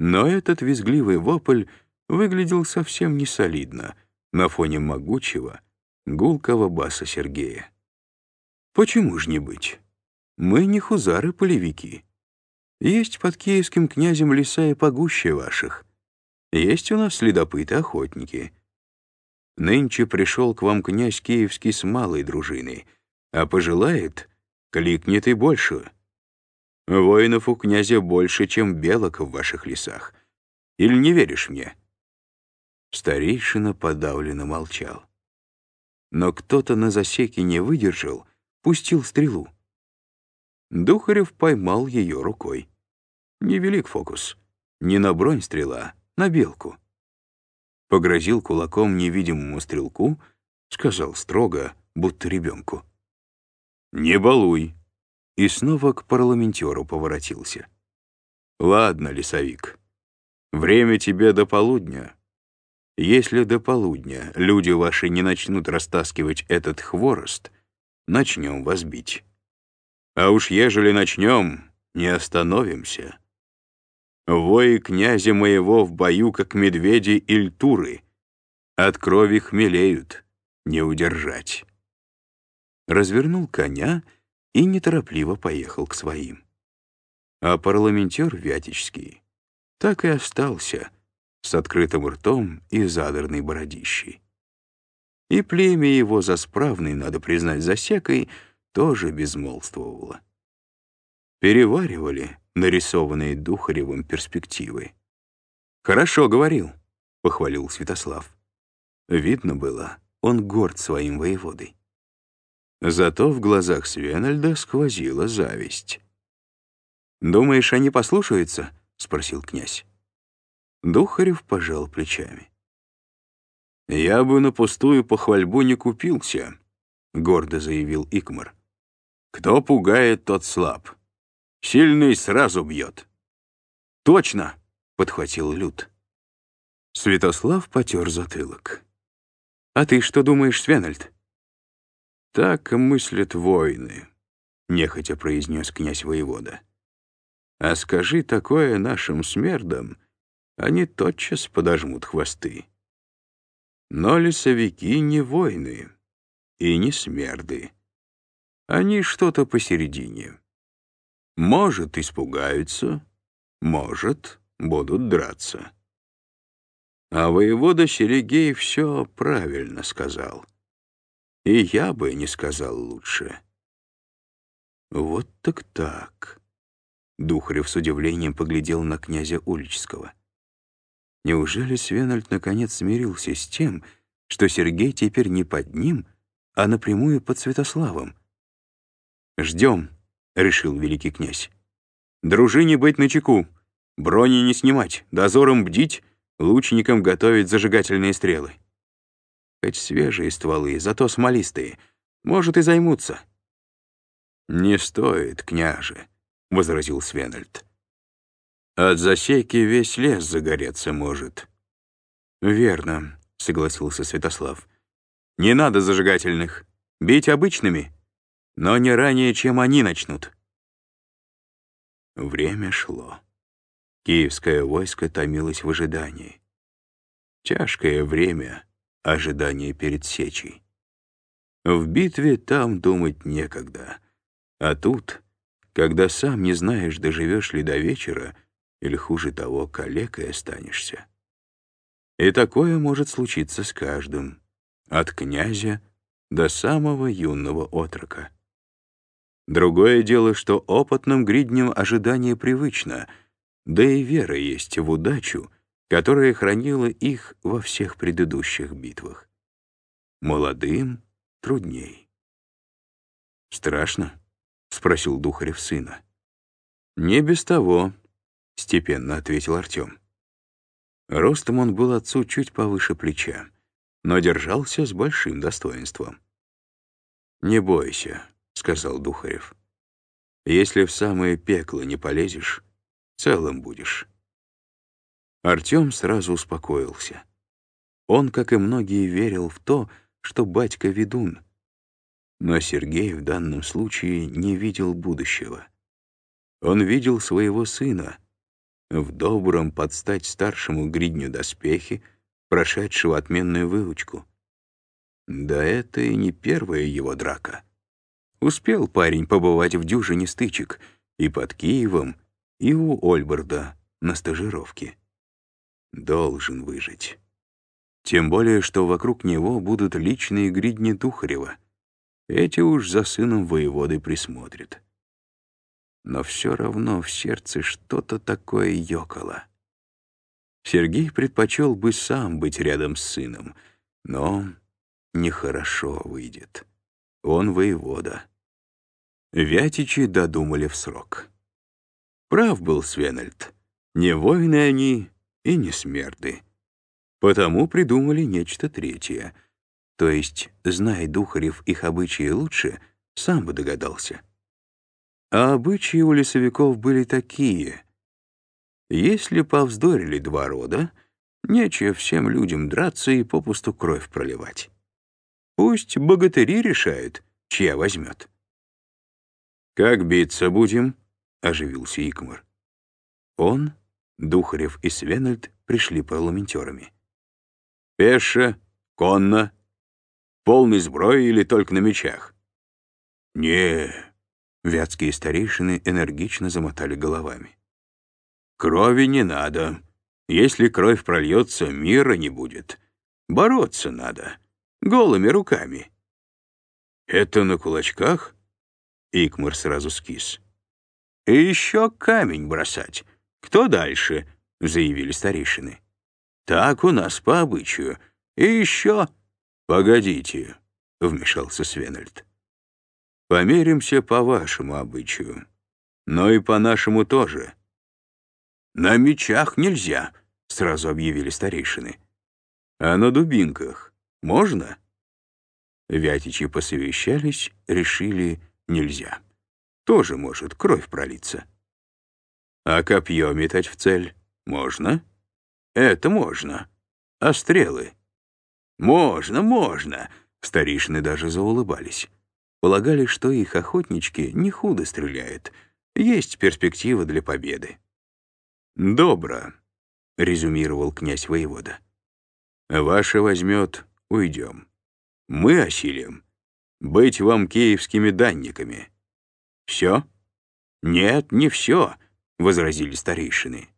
Но этот визгливый вопль выглядел совсем не солидно на фоне могучего, гулкого баса Сергея. Почему ж не быть? Мы не хузары-полевики. Есть под киевским князем леса и погуще ваших. Есть у нас следопыты-охотники. Нынче пришел к вам князь киевский с малой дружиной, а пожелает, кликнет и больше. Воинов у князя больше, чем белок в ваших лесах. Или не веришь мне?» Старейшина подавленно молчал. Но кто-то на засеке не выдержал, пустил стрелу. Духарев поймал ее рукой. Невелик фокус. Не на бронь стрела, на белку. Погрозил кулаком невидимому стрелку, сказал строго, будто ребенку. «Не балуй!» И снова к парламентеру поворотился. «Ладно, лесовик, время тебе до полудня. Если до полудня люди ваши не начнут растаскивать этот хворост, начнем вас бить. А уж ежели начнем, не остановимся. Вои князя моего в бою, как медведи Ильтуры. От крови хмелеют, не удержать. Развернул коня и неторопливо поехал к своим. А парламентер Вятичский так и остался с открытым ртом и задорной бородищей. И племя его за справной, надо признать, засекой, тоже безмолвствовало. Переваривали нарисованные Духаревым перспективы. «Хорошо говорил», — похвалил Святослав. Видно было, он горд своим воеводой. Зато в глазах Свенальда сквозила зависть. «Думаешь, они послушаются?» — спросил князь. Духарев пожал плечами. «Я бы на пустую похвальбу не купился», — гордо заявил Икмар. «Кто пугает, тот слаб. Сильный сразу бьет». «Точно!» — подхватил Люд. Святослав потер затылок. «А ты что думаешь, Свенальд?» «Так мыслят воины», — нехотя произнес князь воевода. «А скажи такое нашим смердам, они тотчас подожмут хвосты. Но лесовики не воины и не смерды. Они что-то посередине. Может, испугаются, может, будут драться. А воевода Серегей все правильно сказал. И я бы не сказал лучше. Вот так так. Духарев с удивлением поглядел на князя Уличского. Неужели Свенальд наконец смирился с тем, что Сергей теперь не под ним, а напрямую под Святославом? «Ждем», — решил великий князь. «Дружине быть начеку, брони не снимать, дозором бдить, лучникам готовить зажигательные стрелы. Хоть свежие стволы, зато смолистые, может, и займутся». «Не стоит, княже», — возразил Свенальд. От засеки весь лес загореться может». «Верно», — согласился Святослав. «Не надо зажигательных. Бить обычными, но не ранее, чем они начнут». Время шло. Киевское войско томилось в ожидании. Тяжкое время — ожидание перед сечей. В битве там думать некогда. А тут, когда сам не знаешь, доживешь ли до вечера, или, хуже того, калекой останешься. И такое может случиться с каждым, от князя до самого юного отрока. Другое дело, что опытным гридням ожидание привычно, да и вера есть в удачу, которая хранила их во всех предыдущих битвах. Молодым трудней. «Страшно?» — спросил Духарев сына. «Не без того», — степенно ответил Артем. Ростом он был отцу чуть повыше плеча, но держался с большим достоинством. «Не бойся», — сказал Духарев. «Если в самое пекло не полезешь, целым будешь». Артем сразу успокоился. Он, как и многие, верил в то, что батька ведун. Но Сергей в данном случае не видел будущего. Он видел своего сына — в добром подстать старшему гридню доспехи, прошедшего отменную выучку. Да это и не первая его драка. Успел парень побывать в дюжине стычек и под Киевом, и у Ольберда на стажировке. Должен выжить. Тем более, что вокруг него будут личные гридни Тухарева. Эти уж за сыном воеводы присмотрят. Но все равно в сердце что-то такое ёкало. Сергей предпочел бы сам быть рядом с сыном, но нехорошо выйдет. Он воевода. Вятичи додумали в срок. Прав был Свенальд. Не воины они и не смерды. Потому придумали нечто третье. То есть, зная Духарев их обычаи лучше, сам бы догадался. А обычаи у лесовиков были такие. Если повздорили два рода, нечего всем людям драться и попусту кровь проливать. Пусть богатыри решают, чья возьмет. «Как биться будем?» — оживился Икмар. Он, Духарев и Свенальд пришли парламентерами. «Пеше, конно, полный сброй или только на мечах?» «Не», — вятские старейшины энергично замотали головами. «Крови не надо. Если кровь прольется, мира не будет. Бороться надо. Голыми руками». «Это на кулачках?» Икмар сразу скис. «И еще камень бросать. Кто дальше?» — заявили старейшины. «Так у нас по обычаю. И еще...» «Погодите», — вмешался Свенальд. «Померимся по вашему обычаю, но и по нашему тоже». «На мечах нельзя», — сразу объявили старейшины. «А на дубинках можно?» Вятичи посовещались, решили нельзя. Тоже может кровь пролиться. А копье метать в цель можно? Это можно. А стрелы? Можно, можно. Старишины даже заулыбались. Полагали, что их охотнички не худо стреляют. Есть перспектива для победы. «Добро», — резюмировал князь воевода. «Ваше возьмет, уйдем. Мы осилим. Быть вам киевскими данниками. Все? Нет, не все возразили старейшины.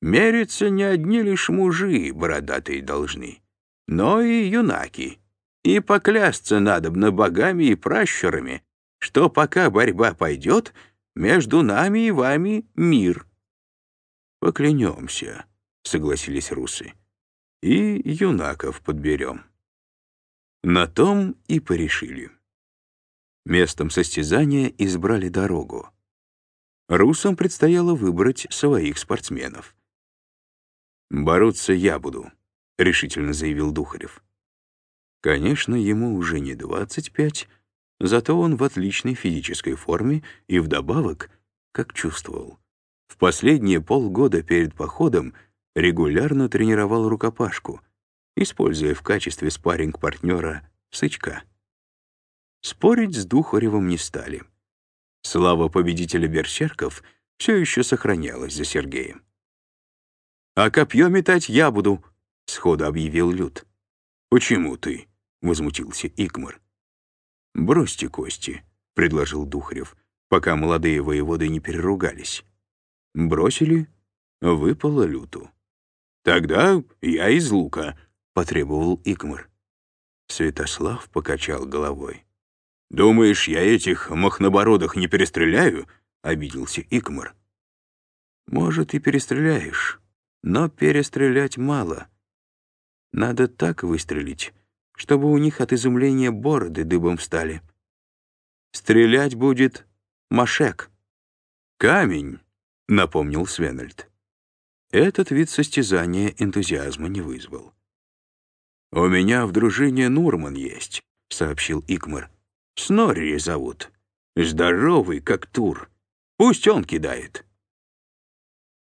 Мериться не одни лишь мужи бородатые должны, но и юнаки. И поклясться надобно богами и пращурами, что пока борьба пойдет, между нами и вами мир. Поклянемся, согласились русы, и юнаков подберем. На том и порешили. Местом состязания избрали дорогу. Русам предстояло выбрать своих спортсменов. «Бороться я буду», — решительно заявил Духарев. Конечно, ему уже не 25, зато он в отличной физической форме и вдобавок, как чувствовал, в последние полгода перед походом регулярно тренировал рукопашку, используя в качестве спарринг-партнера сычка. Спорить с Духаревым не стали — Слава победителя берсерков все еще сохранялась за Сергеем. «А копье метать я буду», — сходу объявил Люд. «Почему ты?» — возмутился Игмар. «Бросьте кости», — предложил Духарев, пока молодые воеводы не переругались. Бросили, выпало Люту. «Тогда я из лука», — потребовал Игмар. Святослав покачал головой. «Думаешь, я этих махнобородых не перестреляю?» — обиделся Икмар. «Может, и перестреляешь, но перестрелять мало. Надо так выстрелить, чтобы у них от изумления бороды дыбом встали. Стрелять будет Машек». «Камень», — напомнил Свенальд. Этот вид состязания энтузиазма не вызвал. «У меня в дружине Нурман есть», — сообщил Икмар. Снорри зовут. Здоровый, как тур. Пусть он кидает.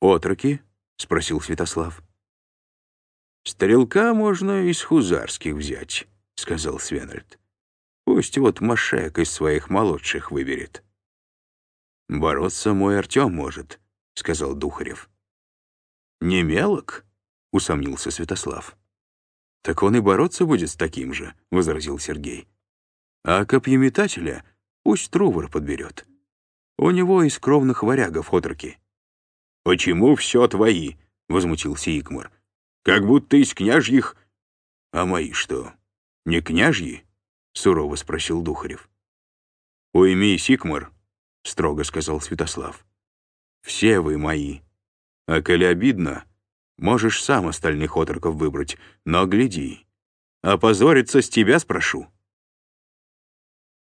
«Отроки?» — спросил Святослав. «Стрелка можно из хузарских взять», — сказал Свенальд. «Пусть вот Машек из своих молодших выберет». «Бороться мой Артем может», — сказал Духарев. «Не мелок?» — усомнился Святослав. «Так он и бороться будет с таким же», — возразил Сергей. «А копьеметателя пусть Трувор подберет. У него из кровных варягов отроки». «Почему все твои?» — возмутился Игмар. «Как будто из княжьих...» «А мои что, не княжьи?» — сурово спросил Духарев. «Уймись, Игмар», — строго сказал Святослав. «Все вы мои. А коли обидно, можешь сам остальных отроков выбрать, но гляди. Опозориться с тебя спрошу».